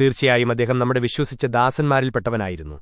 തീർച്ചയായും അദ്ദേഹം നമ്മുടെ വിശ്വസിച്ച ദാസന്മാരിൽപ്പെട്ടവനായിരുന്നു